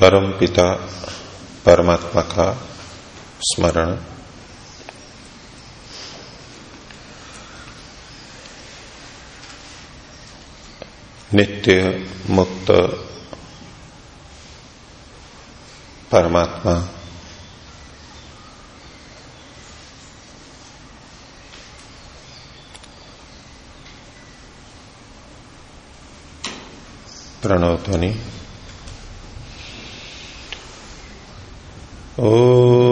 परम पिता परमात्मा का स्मरण। नित्य मुक्त परमात्मा। प्रणव ध्वनि। ओ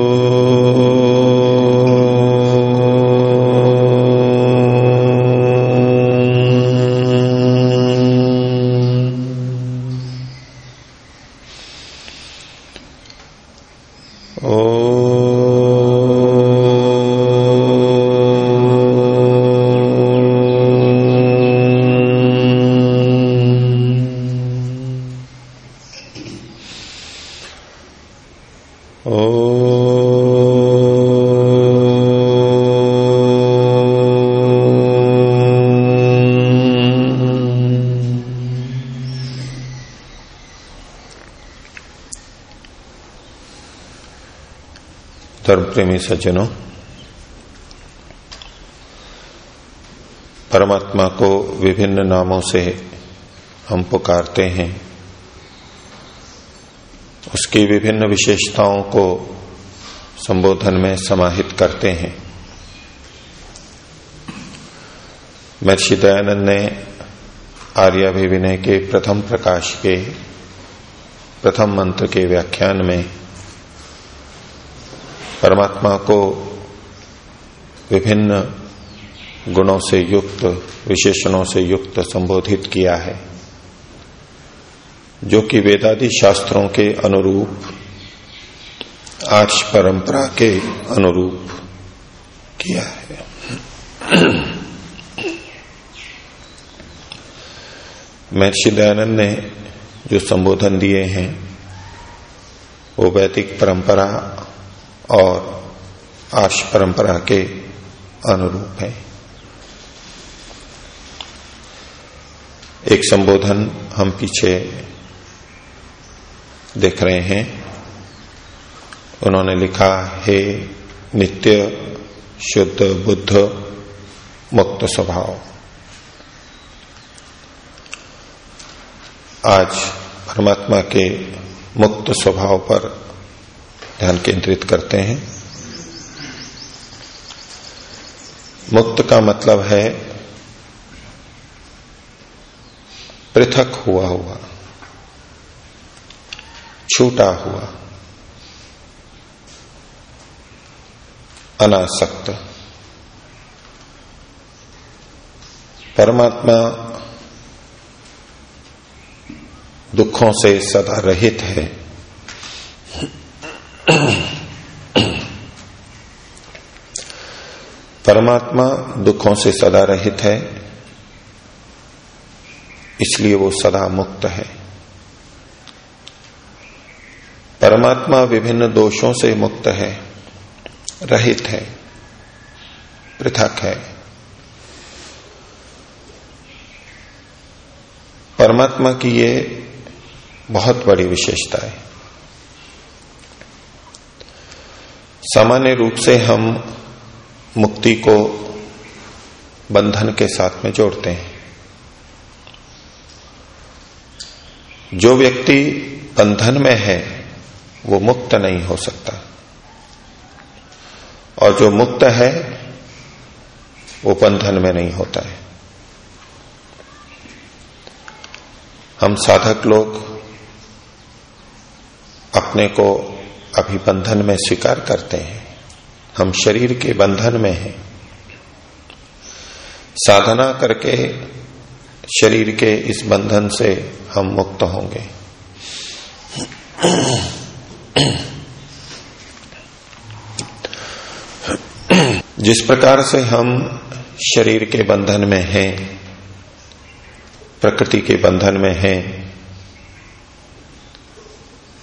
धर्म प्रेमी सज्जनों। परमात्मा को विभिन्न नामों से हम पुकारते हैं। उसकी विभिन्न विशेषताओं को संबोधन में समाहित करते हैं। महर्षि दयानंद ने आर्याभिविनय के प्रथम प्रकाश के, प्रथम मंत्र के व्याख्यान में परमात्मा को विभिन्न गुणों से युक्त, विशेषणों से युक्त संबोधित किया है, जो कि वेदादि शास्त्रों के अनुरूप, आर्ष परंपरा के अनुरूप किया है। महर्षि दयानंद ने जो संबोधन दिए हैं, वो वैदिक परंपरा और आश परंपरा के अनुरूप है। एक संबोधन हम पीछे देख रहे हैं। उन्होंने लिखा, हे नित्य शुद्ध बुद्ध मुक्त स्वभाव। आज परमात्मा के मुक्त स्वभाव पर ध्यान केंद्रित करते हैं। मुक्त का मतलब है पृथक हुआ हुआ, छूटा हुआ, अनासक्त। परमात्मा दुखों से सदा रहित है। परमात्मा दुखों से सदा रहित है, इसलिए वो सदा मुक्त है। परमात्मा विभिन्न दोषों से मुक्त है, रहित है, पृथक है। परमात्मा की ये बहुत बड़ी विशेषता है। सामान्य रूप से हम मुक्ति को बंधन के साथ में जोड़ते हैं। जो व्यक्ति बंधन में है, वो मुक्त नहीं हो सकता। और जो मुक्त है, वो बंधन में नहीं होता है। हम साधक लोग अपने को अभी बंधन में स्वीकार करते हैं। हम शरीर के बंधन में हैं। साधना करके शरीर के इस बंधन से हम मुक्त होंगे। जिस प्रकार से हम शरीर के बंधन में हैं, प्रकृति के बंधन में हैं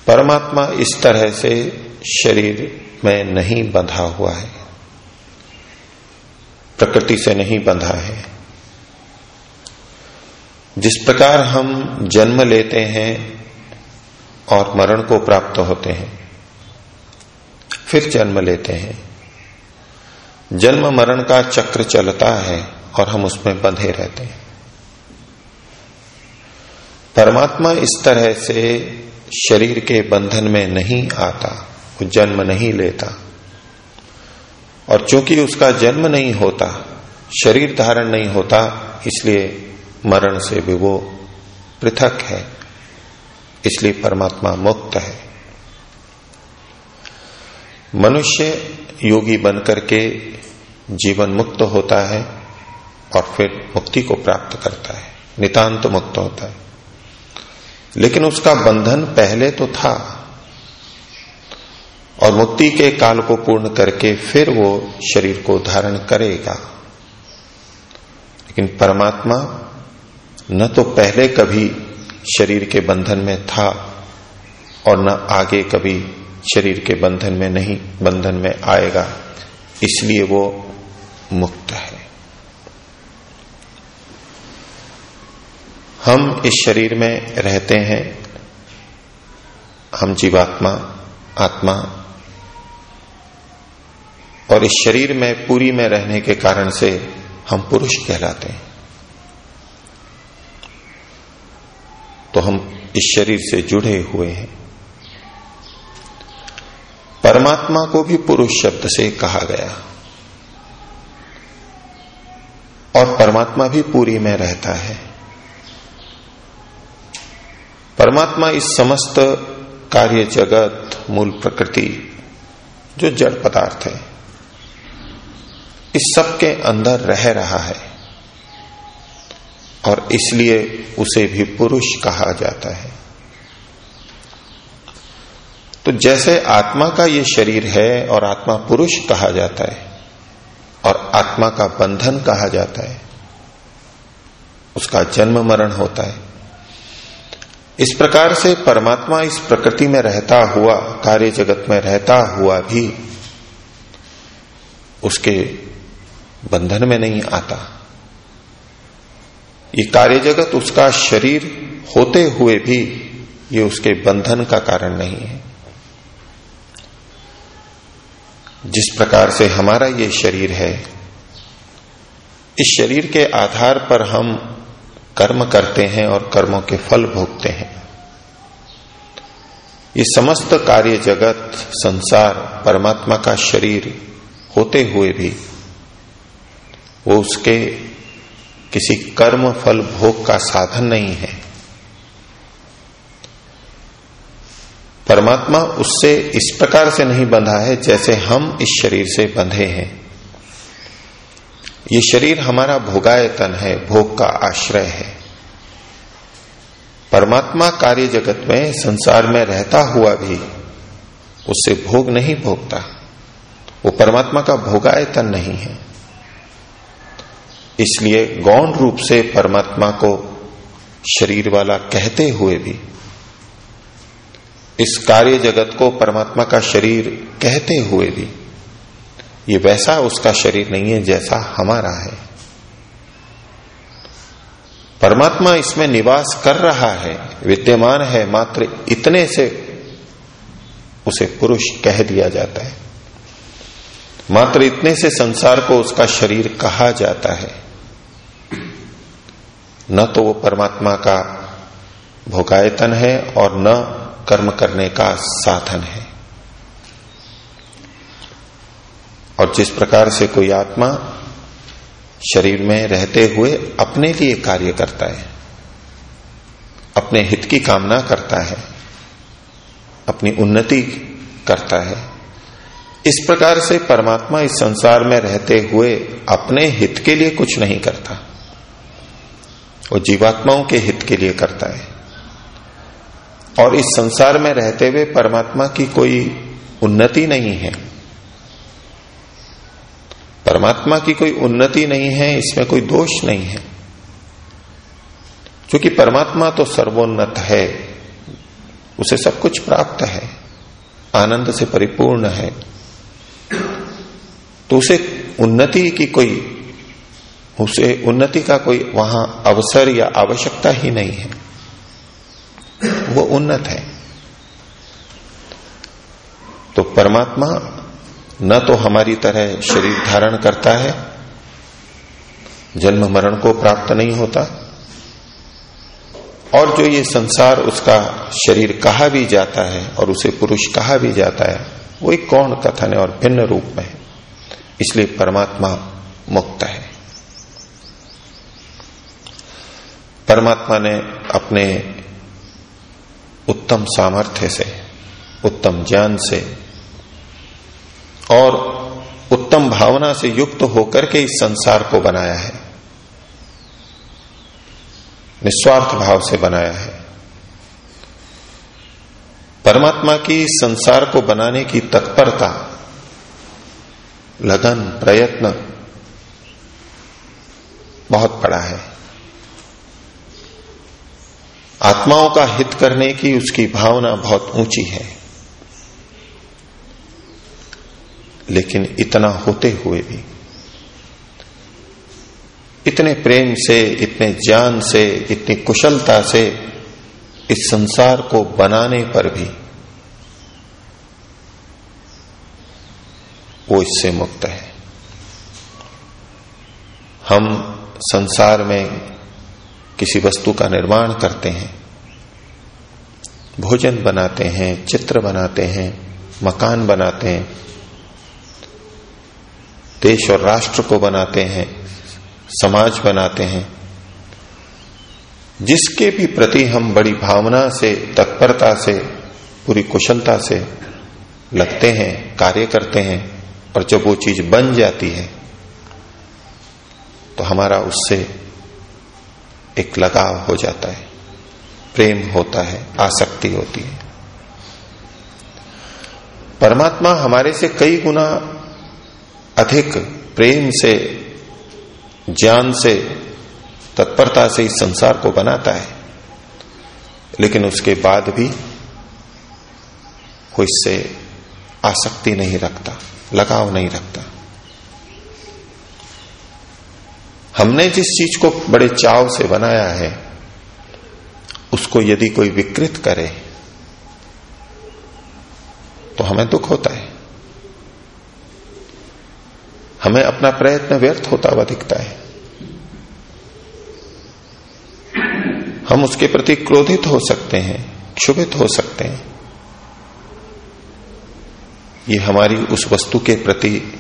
परमात्मा इस तरह से शरीर में नहीं बंधा हुआ है। प्रकृति से नहीं बंधा है। जिस प्रकार हम जन्म लेते हैं और मरण को प्राप्त होते हैं, फिर जन्म लेते हैं। जन्म मरण का चक्र चलता है और हम उसमें बंधे रहते हैं। परमात्मा इस तरह से शरीर के बंधन में नहीं आता वो जन्म नहीं लेता। और चूँकि उसका जन्म नहीं होता, शरीर धारण नहीं होता, इसलिए मरण से भी वो पृथक है, इसलिए परमात्मा मुक्त है। मनुष्य योगी बनकर के जीवन मुक्त होता है और फिर मुक्ति को प्राप्त करता है, नितांत मुक्त होता है। लेकिन उसका बंधन पहले तो था। और मुक्ति के काल को पूर्ण करके फिर वो शरीर को धारण करेगा। लेकिन परमात्मा न तो पहले कभी शरीर के बंधन में था और न आगे कभी शरीर के बंधन में नहीं, बंधन में आएगा। इसलिए वो मुक्त है। हम इस शरीर में रहते हैं। हम जीवात्मा, आत्मा। और इस शरीर में, पूरी में रहने के कारण से हम पुरुष कहलाते हैं। तो हम इस शरीर से जुड़े हुए हैं। परमात्मा को भी पुरुष शब्द से कहा गया। और परमात्मा भी पूरी में रहता है। परमात्मा इस समस्त कार्य जगत, मूल प्रकृति, जो जड़ पदार्थ है, इस सब के अंदर रह रहा है और इसलिए उसे भी पुरुष कहा जाता है। तो जैसे आत्मा का ये शरीर है और आत्मा पुरुष कहा जाता है और आत्मा का बंधन कहा जाता है, उसका जन्म मरण होता है। इस प्रकार से परमात्मा इस प्रकृति में रहता हुआ, कार्य जगत में रहता हुआ भी उसके बंधन में नहीं आता। ये कार्य जगत, उसका शरीर होते हुए भी ये उसके बंधन का कारण नहीं है। जिस प्रकार से हमारा ये शरीर है, इस शरीर के आधार पर हम कर्म करते हैं और कर्मों के फल भोगते हैं। ये समस्त कार्य जगत, संसार, परमात्मा का शरीर होते हुए भी, वो उसके किसी कर्म, फल, भोग का साधन नहीं है। परमात्मा उससे इस प्रकार से नहीं बंधा है जैसे हम इस शरीर से बंधे हैं। ये शरीर हमारा भोगायतन है, भोग का आश्रय है। परमात्मा कार्य जगत में, संसार में रहता हुआ भी उससे भोग नहीं भोगता। वो परमात्मा का भोगायतन नहीं है। इसलिए गौण रूप से परमात्मा को शरीर वाला कहते हुए भी इस कार्य जगत को परमात्मा का शरीर कहते हुए भी ये वैसा उसका शरीर नहीं है जैसा हमारा है। परमात्मा इसमें निवास कर रहा है, विद्यमान है, मात्र इतने से उसे पुरुष कह दिया जाता है। मात्र इतने से संसार को उसका शरीर कहा जाता है। न तो वो परमात्मा का भोगायतन है और न कर्म करने का साधन है। और जिस प्रकार से कोई आत्मा शरीर में रहते हुए अपने लिए कार्य करता है, अपने हित की कामना करता है, अपनी उन्नति करता है, इस प्रकार से परमात्मा इस संसार में रहते हुए अपने हित के लिए कुछ नहीं करता वो जीवात्माओं के हित के लिए करता है। और इस संसार में रहते हुए परमात्मा की कोई उन्नति नहीं है। परमात्मा की कोई उन्नति नहीं है, इसमें कोई दोष नहीं है। क्योंकि परमात्मा तो सर्वोन्नत है, उसे सब कुछ प्राप्त है, आनंद से परिपूर्ण है। तो उसे उन्नति की कोई, उसे उन्नति का कोई वहाँ अवसर या आवश्यकता ही नहीं है। वो उन्नत है। तो परमात्मा न तो हमारी तरह शरीर धारण करता है, जन्म मरण को प्राप्त नहीं होता, और जो ये संसार उसका शरीर कहा भी जाता है और उसे पुरुष कहा भी जाता है, वो एक कौन कथन है और भिन्न रूप में है। इसलिए परमात्मा मुक्त है। परमात्मा ने अपने उत्तम सामर्थ्य से, उत्तम ज्ञान से और उत्तम भावना से युक्त होकर के इस संसार को बनाया है। निस्वार्थ भाव से बनाया है। परमात्मा की संसार को बनाने की तत्परता, लगन, प्रयत्न बहुत बड़ा है। आत्माओं का हित करने की उसकी भावना बहुत ऊँची है। लेकिन इतना होते हुए भी। इतने प्रेम से, इतने ज्ञान से, इतनी कुशलता से इस संसार को बनाने पर भी वो इससे मुक्त है। हम संसार में किसी वस्तु का निर्माण करते हैं, भोजन बनाते हैं, चित्र बनाते हैं, मकान बनाते हैं देश और राष्ट्र को बनाते हैं, समाज बनाते हैं, जिसके भी प्रति हम बड़ी भावना से, तत्परता से, पूरी कुशलता से लगते हैं, कार्य करते हैं और जब वो चीज़ बन जाती है तो हमारा उससे एक लगाव हो जाता है, प्रेम होता है, आसक्ति होती है। परमात्मा हमारे से कई गुना अधिक प्रेम से, ज्ञान से, तत्परता से इस संसार को बनाता है। लेकिन उसके बाद भी कोई इससे आसक्ति नहीं रखता, लगाव नहीं रखता। हमने जिस चीज़ को बड़े चाव से बनाया है, उसको यदि कोई विकृत करे तो हमें दुख होता है। हमें अपना प्रयत्न व्यर्थ होता हुआ दिखता है। हम उसके प्रति क्रोधित हो सकते हैं, क्षुभित हो सकते हैं। ये हमारी उस वस्तु के प्रति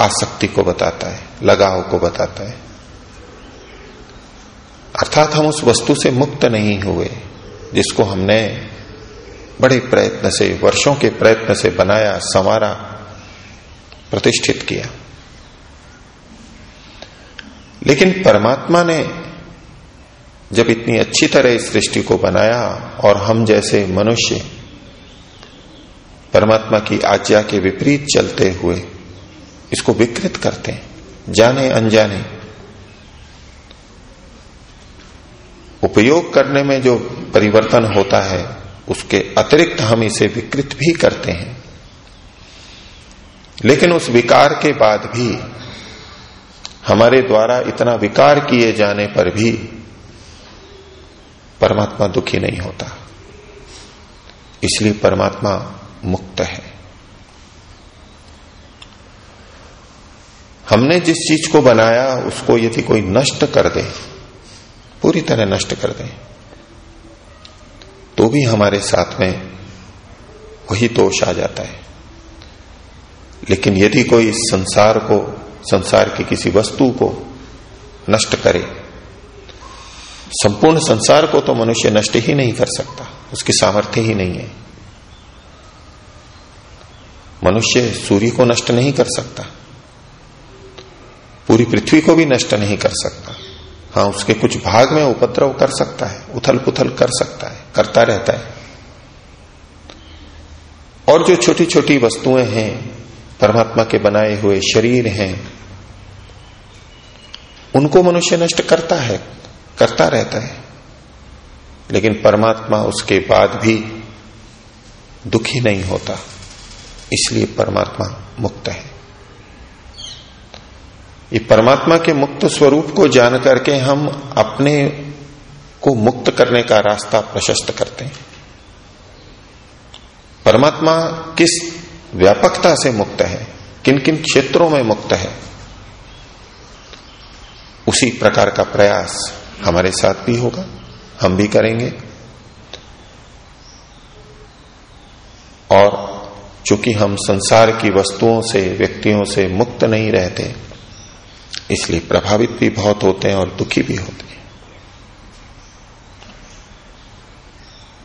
आसक्ति को बताता है, लगाव को बताता है। अर्थात हम उस वस्तु से मुक्त नहीं हुए, जिसको हमने बड़े प्रयत्न से, वर्षों के प्रयत्न से बनाया, संवारा प्रतिष्ठित किया। लेकिन परमात्मा ने जब इतनी अच्छी तरह इस सृष्टि को बनाया और हम जैसे मनुष्य परमात्मा की आज्ञा के विपरीत चलते हुए इसको विकृत करते हैं, जाने अनजाने, उपयोग करने में जो परिवर्तन होता है, उसके अतिरिक्त हम इसे विकृत भी करते हैं। लेकिन उस विकार के बाद भी हमारे द्वारा इतना विकार किए जाने पर भी परमात्मा दुखी नहीं होता। इसलिए परमात्मा मुक्त है। हमने जिस चीज़ को बनाया, उसको यदि कोई नष्ट कर दे, पूरी तरह नष्ट कर दे तो भी हमारे साथ में वही दोष आ जाता है। लेकिन यदि कोई संसार को, संसार की किसी वस्तु को नष्ट करे, संपूर्ण संसार को तो मनुष्य नष्ट ही नहीं कर सकता, उसकी सामर्थ्य ही नहीं है। मनुष्य सूर्य को नष्ट नहीं कर सकता, पूरी पृथ्वी को भी नष्ट नहीं कर सकता। हाँ उसके कुछ भाग में उपद्रव कर सकता है उथल पुथल कर सकता है, करता रहता है। और जो छोटी छोटी वस्तुएँ हैं परमात्मा के बनाए हुए शरीर हैं। उनको मनुष्य नष्ट करता है, करता रहता है। लेकिन परमात्मा उसके बाद भी दुखी नहीं होता, इसलिए परमात्मा मुक्त है। ये परमात्मा के मुक्त स्वरूप को जान करके हम अपने को मुक्त करने का रास्ता प्रशस्त करते हैं। परमात्मा किस व्यापकता से मुक्त है किन किन क्षेत्रों में मुक्त है, उसी प्रकार का प्रयास हमारे साथ भी होगा, हम भी करेंगे। और चूँकि हम संसार की वस्तुओं से, व्यक्तियों से मुक्त नहीं रहते, इसलिए प्रभावित भी बहुत होते हैं और दुखी भी होते हैं।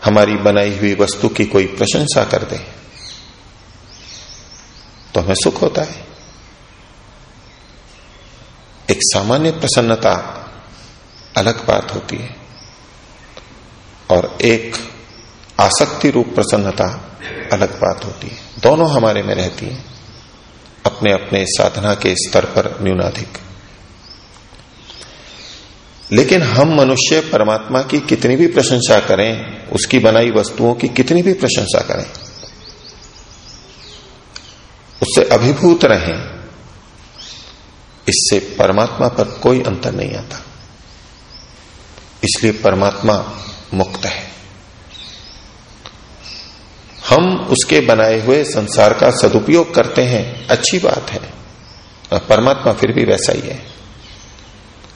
हमारी बनाई हुई वस्तु की कोई प्रशंसा कर दे। तो हमें सुख होता है। एक सामान्य प्रसन्नता अलग बात होती है और एक आसक्ति रूप प्रसन्नता अलग बात होती है। दोनों हमारे में रहती है अपने अपने साधना के स्तर पर न्यूनाधिक। लेकिन हम मनुष्य परमात्मा की कितनी भी प्रशंसा करें, उसकी बनाई वस्तुओं की कितनी भी प्रशंसा करें उससे अभिभूत रहें, इससे परमात्मा पर कोई अंतर नहीं आता। इसलिए परमात्मा मुक्त है। हम उसके बनाए हुए संसार का सदुपयोग करते हैं, अच्छी बात है। परमात्मा फिर भी वैसा ही है।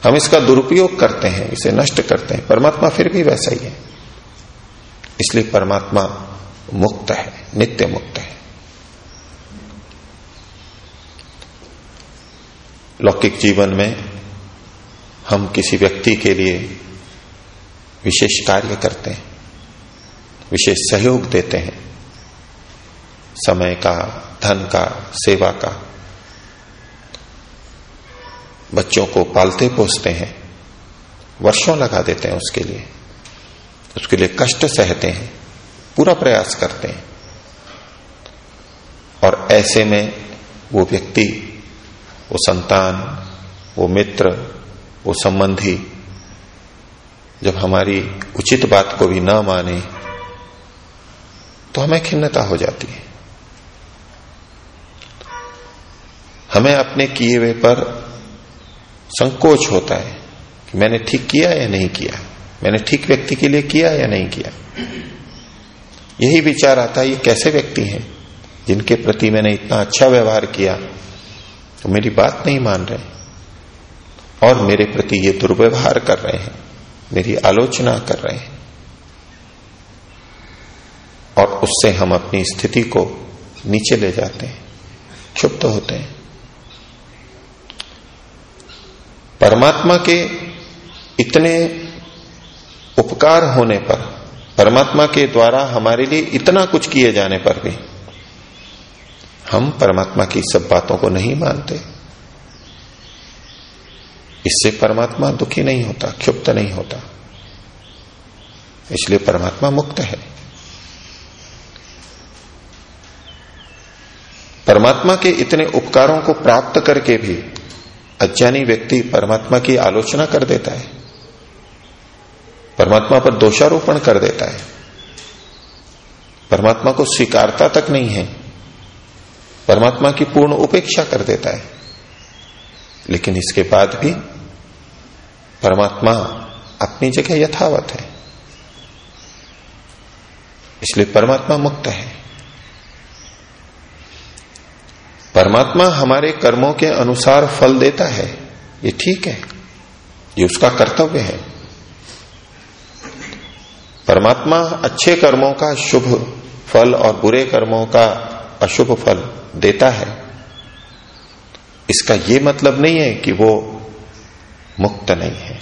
हम इसका दुरुपयोग करते हैं, इसे नष्ट करते हैं, परमात्मा फिर भी वैसा ही है। इसलिए परमात्मा मुक्त है, नित्य मुक्त है। लौकिक जीवन में हम किसी व्यक्ति के लिए विशेष कार्य करते हैं, विशेष सहयोग देते हैं। समय का, धन का, सेवा का। बच्चों को पालते पोसते हैं, वर्षों लगा देते हैं उसके लिए। उसके लिए कष्ट सहते हैं, पूरा प्रयास करते हैं। और ऐसे में वो व्यक्ति वो संतान, वो मित्र, वो संबंधी, जब हमारी उचित बात को भी ना माने तो हमें खिन्नता हो जाती है। हमें अपने किए हुए पर संकोच होता है कि मैंने ठीक किया या नहीं किया, मैंने ठीक व्यक्ति के लिए किया या नहीं किया। यही विचार आता है, ये कैसे व्यक्ति हैं जिनके प्रति मैंने इतना अच्छा व्यवहार किया? तो मेरी बात नहीं मान रहे और मेरे प्रति ये दुर्व्यवहार कर रहे हैं। मेरी आलोचना कर रहे हैं। और उससे हम अपनी स्थिति को नीचे ले जाते हैं। क्षुप्त होते हैं। परमात्मा के इतने उपकार होने पर, परमात्मा के द्वारा हमारे लिए इतना कुछ किए जाने पर भी हम परमात्मा की सब बातों को नहीं मानते। इससे परमात्मा दुखी नहीं होता क्षुप्त नहीं होता। इसलिए परमात्मा मुक्त है। परमात्मा के इतने उपकारों को प्राप्त करके भी अज्ञानी व्यक्ति परमात्मा की आलोचना कर देता है। परमात्मा पर दोषारोपण कर देता है। परमात्मा को स्वीकारता तक नहीं है। परमात्मा की पूर्ण उपेक्षा कर देता है। लेकिन इसके बाद भी परमात्मा अपनी जगह यथावत है। इसलिए परमात्मा मुक्त है। परमात्मा हमारे कर्मों के अनुसार फल देता है। ये ठीक है। ये उसका कर्तव्य है। परमात्मा अच्छे कर्मों का, शुभ फल और बुरे कर्मों का अशुभ फल देता है। इसका यह मतलब नहीं है कि वो मुक्त नहीं है।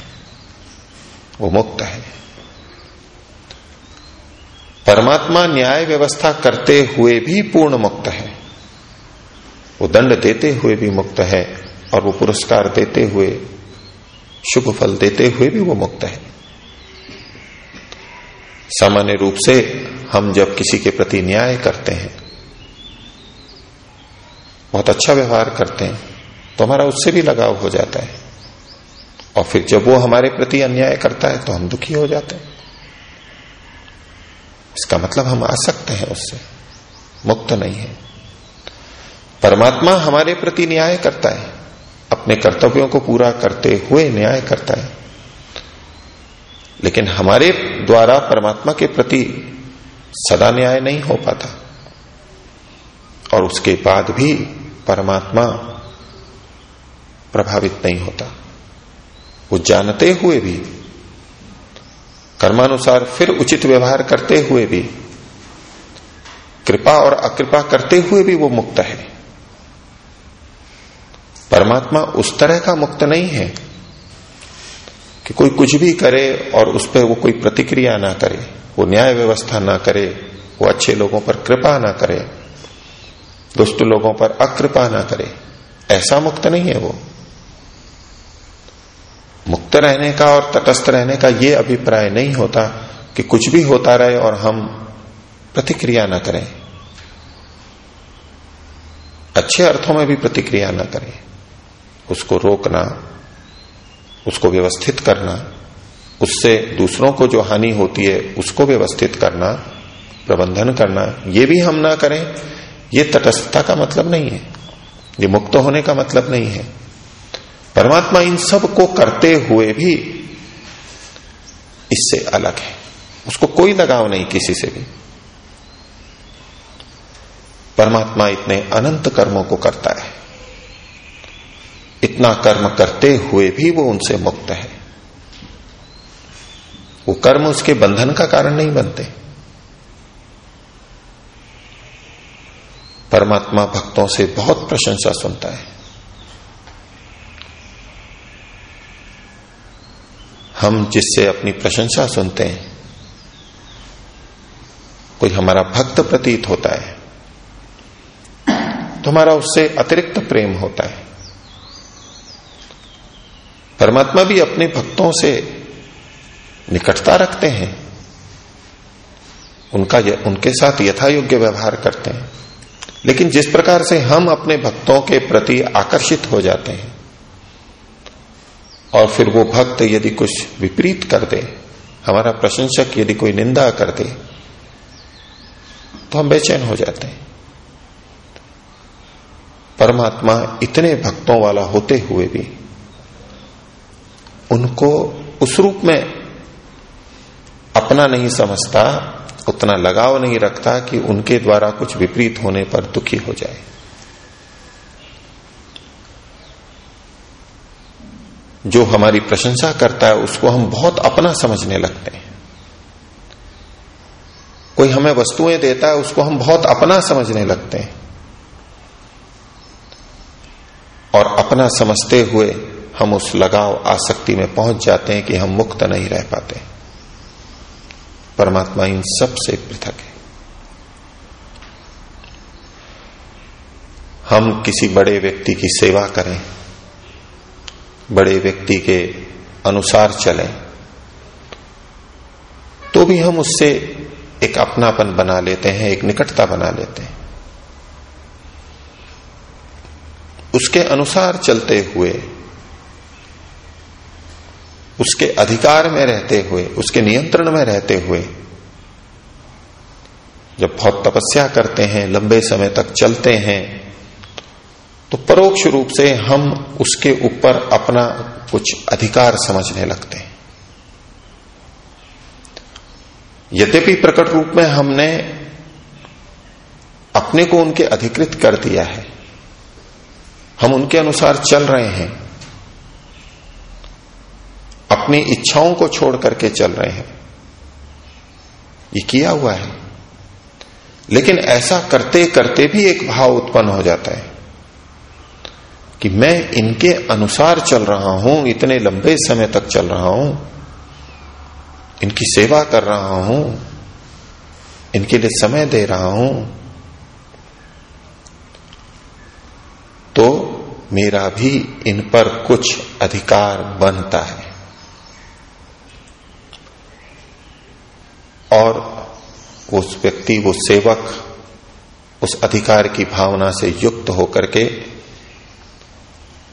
वो मुक्त है। परमात्मा न्याय व्यवस्था करते हुए भी पूर्ण मुक्त है। वो दंड देते हुए भी मुक्त है और वो पुरस्कार देते हुए, शुभ फल देते हुए भी वो मुक्त है। सामान्य रूप से हम जब किसी के प्रति न्याय करते हैं बहुत अच्छा व्यवहार करते हैं तो हमारा उससे भी लगाव हो जाता है। और फिर जब वो हमारे प्रति अन्याय करता है तो हम दुखी हो जाते हैं। इसका मतलब हम आसक्त हैं उससे, मुक्त नहीं है। परमात्मा हमारे प्रति न्याय करता है, अपने कर्तव्यों को पूरा करते हुए न्याय करता है। लेकिन हमारे द्वारा परमात्मा के प्रति सदा न्याय नहीं हो पाता। और उसके बाद भी परमात्मा प्रभावित नहीं होता। वो जानते हुए भी, कर्मानुसार फिर उचित व्यवहार करते हुए भी, कृपा और अकृपा करते हुए भी वो मुक्त है। परमात्मा उस तरह का मुक्त नहीं है कि कोई कुछ भी करे और उस पर वो कोई प्रतिक्रिया ना करे, वो न्याय व्यवस्था ना करे, वो अच्छे लोगों पर कृपा ना करे। दुष्ट लोगों पर अकृपा ना करे। ऐसा मुक्त नहीं है वो। मुक्त रहने का और तटस्थ रहने का ये अभिप्राय नहीं होता कि कुछ भी होता रहे और हम प्रतिक्रिया ना करें। अच्छे अर्थों में भी प्रतिक्रिया ना करें। उसको रोकना, उसको व्यवस्थित करना, उससे दूसरों को जो हानि होती है उसको व्यवस्थित करना, प्रबंधन करना, ये भी हम ना करें। ये तटस्थता का मतलब नहीं है। ये मुक्त होने का मतलब नहीं है। परमात्मा इन सबको करते हुए भी इससे अलग है। उसको कोई लगाव नहीं किसी से भी। परमात्मा इतने अनंत कर्मों को करता है। इतना कर्म करते हुए भी वो उनसे मुक्त है। वो कर्म उसके बंधन का कारण नहीं बनते। परमात्मा भक्तों से बहुत प्रशंसा सुनता है। हम जिससे अपनी प्रशंसा सुनते हैं, कोई हमारा भक्त प्रतीत होता है तो हमारा उससे अतिरिक्त प्रेम होता है। परमात्मा भी अपने भक्तों से निकटता रखते हैं, उनका उनके साथ यथा योग्य व्यवहार करते हैं। लेकिन जिस प्रकार से हम अपने भक्तों के प्रति आकर्षित हो जाते हैं, और फिर वो भक्त यदि कुछ विपरीत कर दे, हमारा प्रशंसक यदि कोई निंदा कर दे तो हम बेचैन हो जाते हैं। परमात्मा इतने भक्तों वाला होते हुए भी, उनको उस रूप में अपना नहीं समझता उतना लगाव नहीं रखता कि उनके द्वारा कुछ विपरीत होने पर दुखी हो जाए। जो हमारी प्रशंसा करता है, उसको हम बहुत अपना समझने लगते हैं। कोई हमें वस्तुएँ देता है, उसको हम बहुत अपना समझने लगते हैं। और अपना समझते हुए हम उस लगाव, आसक्ति में पहुँच जाते हैं कि हम मुक्त नहीं रह पाते। परमात्मा इन सबसे पृथक है। हम किसी बड़े व्यक्ति की सेवा करें, बड़े व्यक्ति के अनुसार चलें तो भी हम उससे एक अपनापन बना लेते हैं, एक निकटता बना लेते हैं। उसके अनुसार चलते हुए उसके अधिकार में रहते हुए, उसके नियंत्रण में रहते हुए, जब बहुत तपस्या करते हैं, लंबे समय तक चलते हैं तो परोक्ष रूप से हम उसके ऊपर अपना कुछ अधिकार समझने लगते हैं। यद्यपि प्रकट रूप में हमने अपने को उनके अधिकृत कर दिया है, हम उनके अनुसार चल रहे हैं अपनी इच्छाओं को छोड़ करके चल रहे हैं। ये किया हुआ है। लेकिन ऐसा करते करते भी एक भाव उत्पन्न हो जाता है कि मैं इनके अनुसार चल रहा हूँ, इतने लंबे समय तक चल रहा हूँ, इनकी सेवा कर रहा हूँ, इनके लिए समय दे रहा हूँ तो मेरा भी इन पर कुछ अधिकार बनता है। और उस व्यक्ति, वो सेवक, उस अधिकार की भावना से युक्त होकर के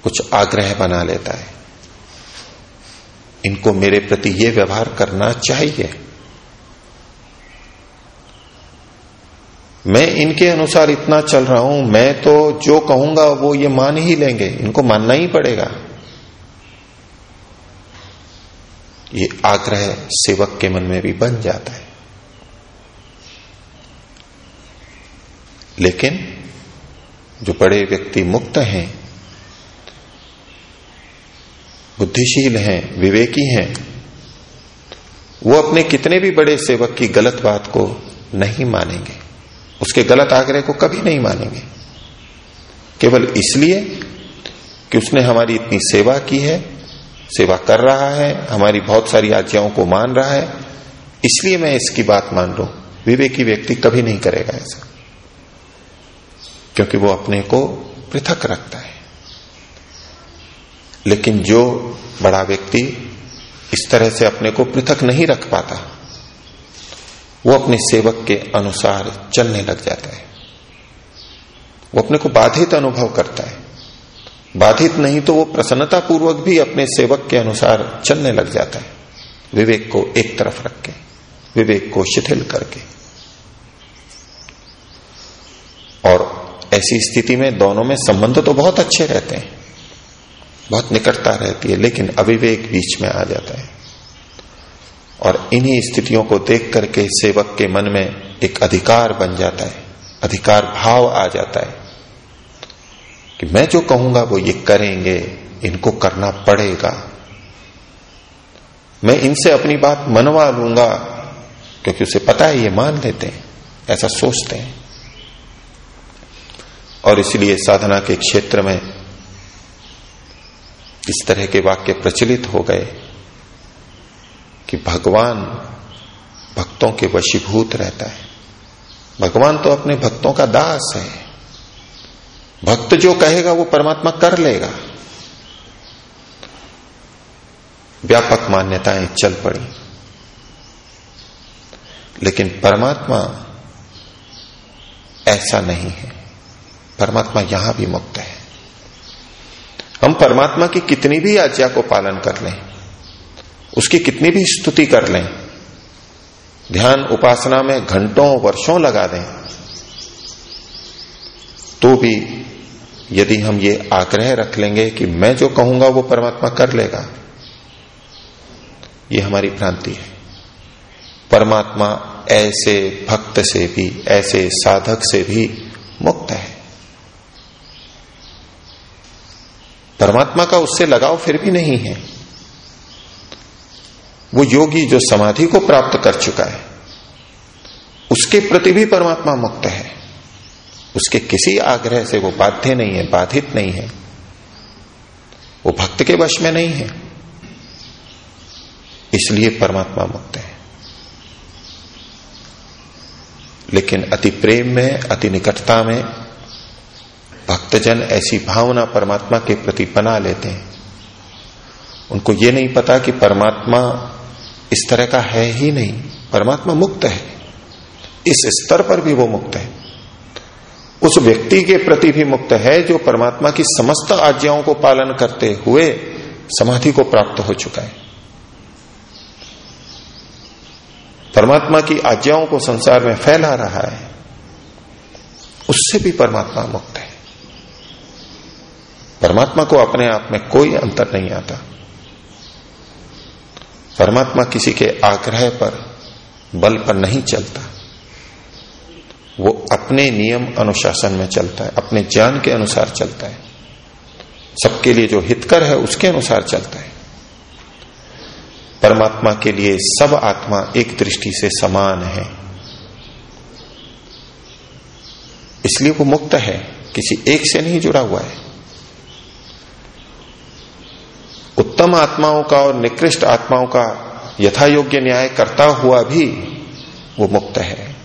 कुछ आग्रह बना लेता है। इनको मेरे प्रति ये व्यवहार करना चाहिए। मैं इनके अनुसार इतना चल रहा हूँ, मैं तो जो कहूँगा वो ये मान ही लेंगे, इनको मानना ही पड़ेगा। ये आग्रह सेवक के मन में भी बन जाता है। लेकिन जो बड़े व्यक्ति मुक्त हैं, बुद्धिशील हैं, विवेकी हैं, वो अपने कितने भी बड़े सेवक की गलत बात को नहीं मानेंगे। उसके गलत आग्रह को कभी नहीं मानेंगे। केवल इसलिए कि उसने हमारी इतनी सेवा की है, सेवा कर रहा है, हमारी बहुत सारी आज्ञाओं को मान रहा है। इसलिए मैं इसकी बात मान लू विवेकी व्यक्ति कभी नहीं करेगा ऐसा। क्योंकि वो अपने को पृथक रखता है। लेकिन जो बड़ा व्यक्ति इस तरह से अपने को पृथक नहीं रख पाता, वो अपने सेवक के अनुसार चलने लग जाता है। वो अपने को बाधित अनुभव करता है। बाधित नहीं तो वो प्रसन्नता पूर्वक भी अपने सेवक के अनुसार चलने लग जाता है। विवेक को एक तरफ़ रख के विवेक को शिथिल करके। और ऐसी स्थिति में दोनों में संबंध तो बहुत अच्छे रहते हैं। बहुत निकटता रहती है, लेकिन अविवेक बीच में आ जाता है। और इन्हीं स्थितियों को देख करके सेवक के मन में एक अधिकार बन जाता है, अधिकार भाव आ जाता है कि मैं जो कहूँगा वो ये करेंगे, इनको करना पड़ेगा। मैं इनसे अपनी बात मनवा लूँगा, क्योंकि उसे पता है, ये मान लेते हैं, ऐसा सोचते हैं। और इसलिए साधना के क्षेत्र में इस तरह के वाक्य प्रचलित हो गए कि भगवान भक्तों के वशीभूत रहता है। भगवान तो अपने भक्तों का दास है। भक्त जो कहेगा वो परमात्मा कर लेगा। व्यापक मान्यताएँ चल पड़ी। लेकिन परमात्मा ऐसा नहीं है। परमात्मा यहाँ भी मुक्त है। हम परमात्मा की कितनी भी आज्ञा को पालन कर लें, उसकी कितनी भी स्तुति कर लें, ध्यान उपासना में घंटों, वर्षों लगा दें तो भी यदि हम ये आग्रह रख लेंगे कि मैं जो कहूँगा वो परमात्मा कर लेगा, ये हमारी भ्रांति है। परमात्मा ऐसे भक्त से भी, ऐसे साधक से भी मुक्त है। परमात्मा का उससे लगाव फिर भी नहीं है। वो योगी जो समाधि को प्राप्त कर चुका है, उसके प्रति भी परमात्मा मुक्त है। उसके किसी आग्रह से वो बाध्य नहीं है, बाधित नहीं है। वो भक्त के वश में नहीं है। इसलिए परमात्मा मुक्त है। लेकिन अति प्रेम में, अति निकटता में भक्तजन ऐसी भावना परमात्मा के प्रति बना लेते हैं। उनको ये नहीं पता कि परमात्मा इस तरह का है ही नहीं। परमात्मा मुक्त है। इस स्तर पर भी वो मुक्त है। उस व्यक्ति के प्रति भी मुक्त है जो परमात्मा की समस्त आज्ञाओं को पालन करते हुए समाधि को प्राप्त हो चुका है। परमात्मा की आज्ञाओं को संसार में फैला रहा है। उससे भी परमात्मा मुक्त है। परमात्मा को अपने आप में कोई अंतर नहीं आता। परमात्मा किसी के आग्रह पर, बल पर नहीं चलता। वो अपने नियम अनुशासन में चलता है, अपने ज्ञान के अनुसार चलता है। सबके लिए जो हितकर है, उसके अनुसार चलता है। परमात्मा के लिए सब आत्मा एक दृष्टि से समान है। इसलिए वो मुक्त है, किसी एक से नहीं जुड़ा हुआ है। उत्तम आत्माओं का और निकृष्ट आत्माओं का यथा योग्य न्याय करता हुआ भी वो मुक्त है।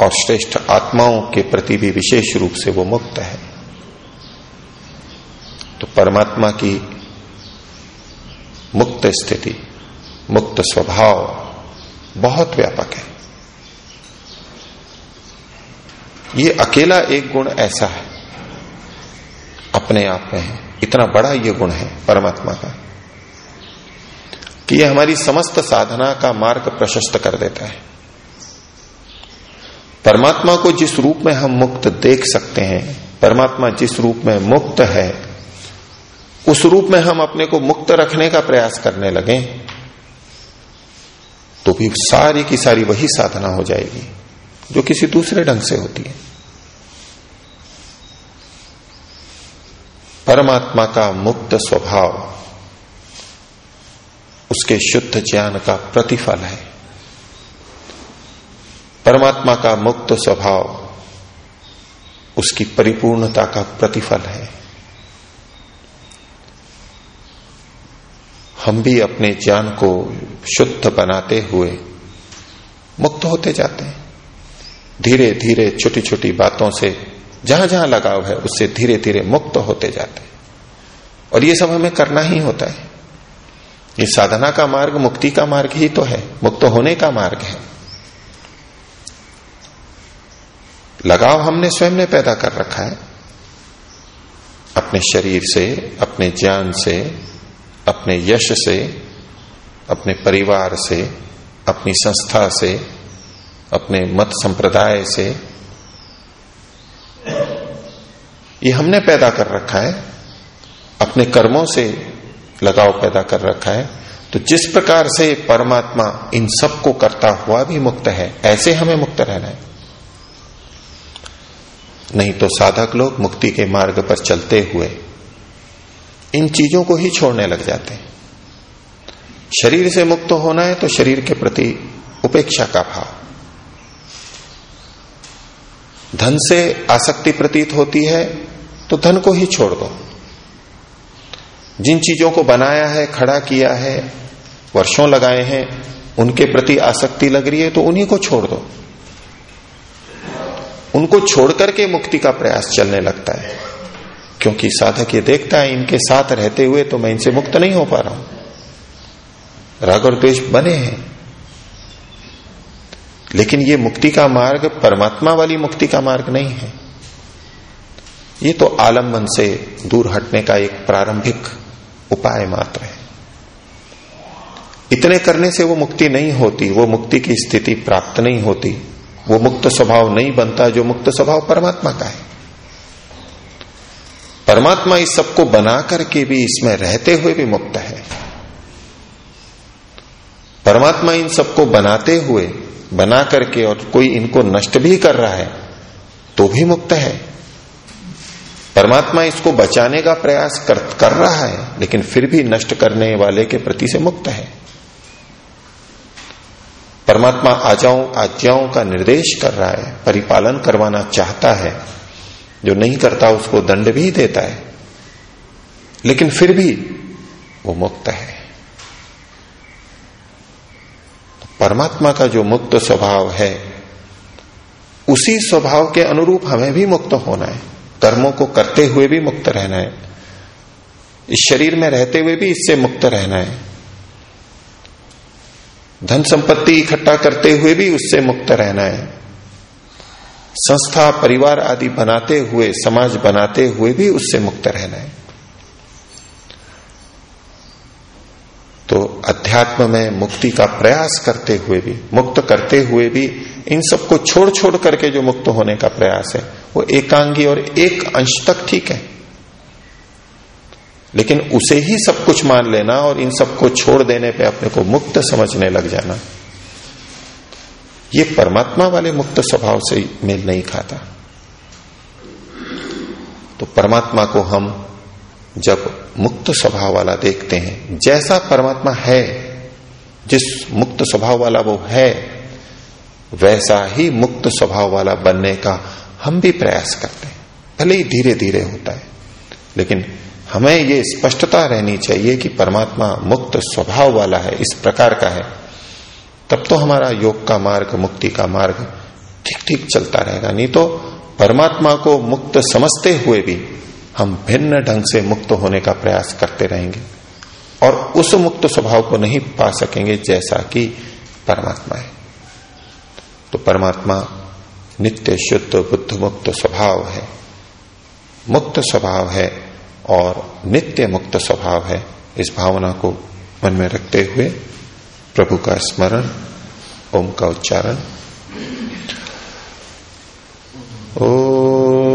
और श्रेष्ठ आत्माओं के प्रति भी विशेष रूप से वो मुक्त है। तो परमात्मा की मुक्त स्थिति, मुक्त स्वभाव बहुत व्यापक है। ये अकेला एक गुण ऐसा है अपने आप में है। इतना बड़ा ये गुण है परमात्मा का कि यह हमारी समस्त साधना का मार्ग प्रशस्त कर देता है। परमात्मा को जिस रूप में हम मुक्त देख सकते हैं, परमात्मा जिस रूप में मुक्त है, उस रूप में हम अपने को मुक्त रखने का प्रयास करने लगे तो भी सारी की सारी वही साधना हो जाएगी, जो किसी दूसरे ढंग से होती है। परमात्मा का मुक्त स्वभाव, उसके शुद्ध ज्ञान का प्रतिफल है। परमात्मा का मुक्त स्वभाव, उसकी परिपूर्णता का प्रतिफल है। हम भी अपने ज्ञान को शुद्ध बनाते हुए मुक्त होते जाते हैं। धीरे धीरे छोटी छोटी बातों से जहाँ जहाँ लगाव है, उससे धीरे धीरे मुक्त होते जाते हैं। और ये सब हमें करना ही होता है। ये साधना का मार्ग, मुक्ति का मार्ग ही तो है। मुक्त होने का मार्ग है। लगाव हमने स्वयं ने पैदा कर रखा है। अपने शरीर से, अपने ज्ञान से, अपने यश से, अपने परिवार से, अपनी संस्था से, अपने मत संप्रदाय से ये हमने पैदा कर रखा है, अपने कर्मों से लगाव पैदा कर रखा है तो जिस प्रकार से परमात्मा इन सबको करता हुआ भी मुक्त है, ऐसे हमें मुक्त रहना है। नहीं तो साधक लोग मुक्ति के मार्ग पर चलते हुए इन चीज़ों को ही छोड़ने लग जाते हैं। शरीर से मुक्त होना है तो शरीर के प्रति उपेक्षा का भाव। धन से आसक्ति प्रतीत होती है तो धन को ही छोड़ दो। जिन चीज़ों को बनाया है, खड़ा किया है, वर्षों लगाए हैं, उनके प्रति आसक्ति लग रही है तो उन्हीं को छोड़ दो। उनको छोड़ करके मुक्ति का प्रयास चलने लगता है। क्योंकि साधक ये देखता है, इनके साथ रहते हुए तो मैं इनसे मुक्त नहीं हो पा रहा हूँ। राग और द्वेष बने हैं। लेकिन ये मुक्ति का मार्ग परमात्मा वाली मुक्ति का मार्ग नहीं है। ये तो आलंबन से दूर हटने का एक प्रारंभिक उपाय मात्र है। इतने करने से वो मुक्ति नहीं होती, वो मुक्ति की स्थिति प्राप्त नहीं होती, वो मुक्त स्वभाव नहीं बनता जो मुक्त स्वभाव परमात्मा का है। परमात्मा इस सबको बना करके भी इसमें रहते हुए भी मुक्त है। परमात्मा इन सबको बनाते हुए बना करके और कोई इनको नष्ट भी कर रहा है तो भी मुक्त है। परमात्मा इसको बचाने का प्रयास कर, कर रहा है लेकिन फिर भी नष्ट करने वाले के प्रति से मुक्त है। परमात्मा आजाओं आज्ञाओं का निर्देश कर रहा है परिपालन करवाना चाहता है। जो नहीं करता उसको दंड भी देता है। लेकिन फिर भी वो मुक्त है। तो परमात्मा का जो मुक्त स्वभाव है उसी स्वभाव के अनुरूप हमें भी मुक्त होना है। कर्मों को करते हुए भी मुक्त रहना है। इस शरीर में रहते हुए भी इससे मुक्त रहना है। धन संपत्ति इकट्ठा करते हुए भी उससे मुक्त रहना है। संस्था, परिवार आदि बनाते हुए, समाज बनाते हुए भी उससे मुक्त रहना है। तो अध्यात्म में मुक्ति का प्रयास करते हुए भी, मुक्त करते हुए भी, इन सबको छोड़ छोड़ करके जो मुक्त होने का प्रयास है, वो एकांगी और एक अंश तक ठीक है। लेकिन उसे ही सब कुछ मान लेना और इन सबको छोड़ देने पे अपने को मुक्त समझने लग जाना। ये परमात्मा वाले मुक्त स्वभाव से मेल नहीं खाता। तो परमात्मा को हम जब मुक्त स्वभाव वाला देखते हैं, जैसा परमात्मा है, जिस मुक्त स्वभाव वाला वो है, वैसा ही मुक्त स्वभाव वाला बनने का हम भी प्रयास करते हैं। भले ही धीरे धीरे होता है, लेकिन हमें ये स्पष्टता रहनी चाहिए कि परमात्मा मुक्त स्वभाव वाला है, इस प्रकार का है। तब तो हमारा योग का मार्ग, मुक्ति का मार्ग ठीक ठीक चलता रहेगा। नहीं तो परमात्मा को मुक्त समझते हुए भी हम भिन्न ढंग से मुक्त होने का प्रयास करते रहेंगे और उस मुक्त स्वभाव को नहीं पा सकेंगे जैसा कि परमात्मा है। तो परमात्मा नित्य, शुद्ध, बुद्ध मुक्त स्वभाव है। मुक्त स्वभाव है और नित्य मुक्त स्वभाव है इस भावना को मन में रखते हुए प्रभु का स्मरण, ओम का उच्चारण। ओ